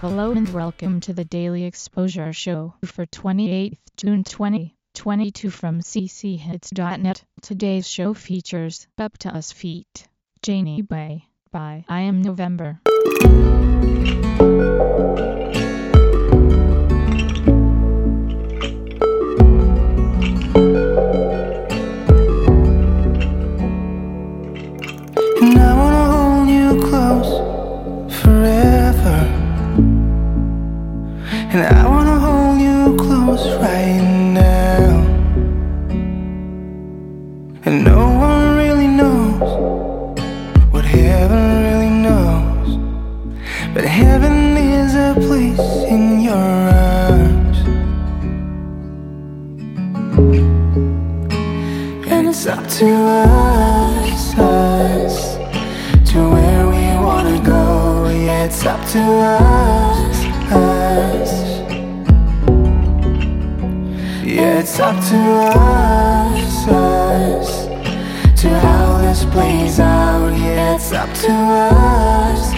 Hello and welcome to the Daily Exposure Show for 28th June 2022 from cchits.net. Today's show features Up to Us Feet, Janie Bay, by I Am November. And I wanna hold you close right now. And no one really knows what heaven really knows. But heaven is a place in your arms. And it's up to us, us to where we wanna go. Yeah, it's up to us, us. Yeah, it's up to us, us to how this plays out. Yeah, it's up to us,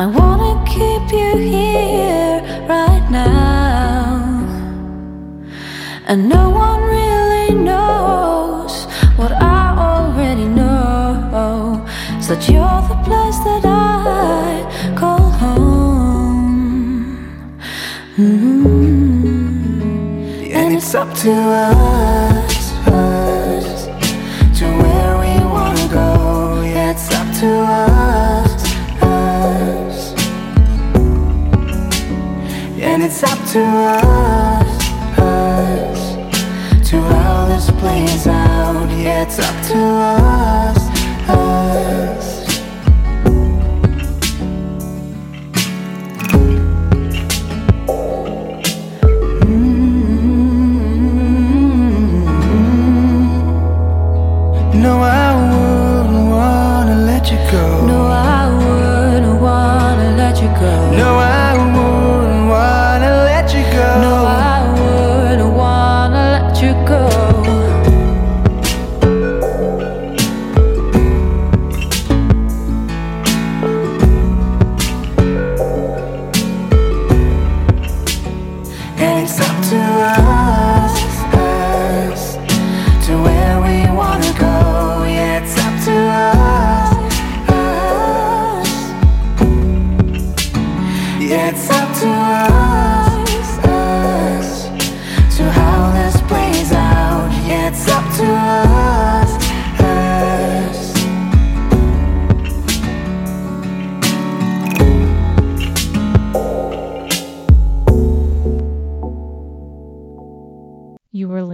I wanna keep you here right now. And no one really knows what I already know. So that you're the place that I call home. Mm-hmm. And it's up to us, us to where we wanna go. Yeah, it's up to us, to us, us to how this plays out. Yeah, it's up to us. You go.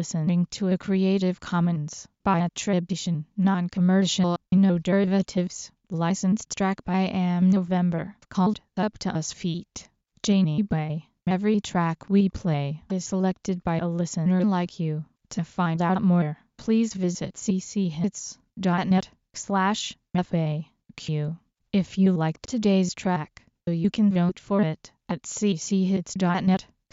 Listening to a Creative Commons by attribution, non-commercial, no derivatives, licensed track by Am November called Up to Us Feet. Janie Bay. Every track we play is selected by a listener like you. To find out more, please visit cchits.net slash FAQ. If you liked today's track, you can vote for it at cchits.net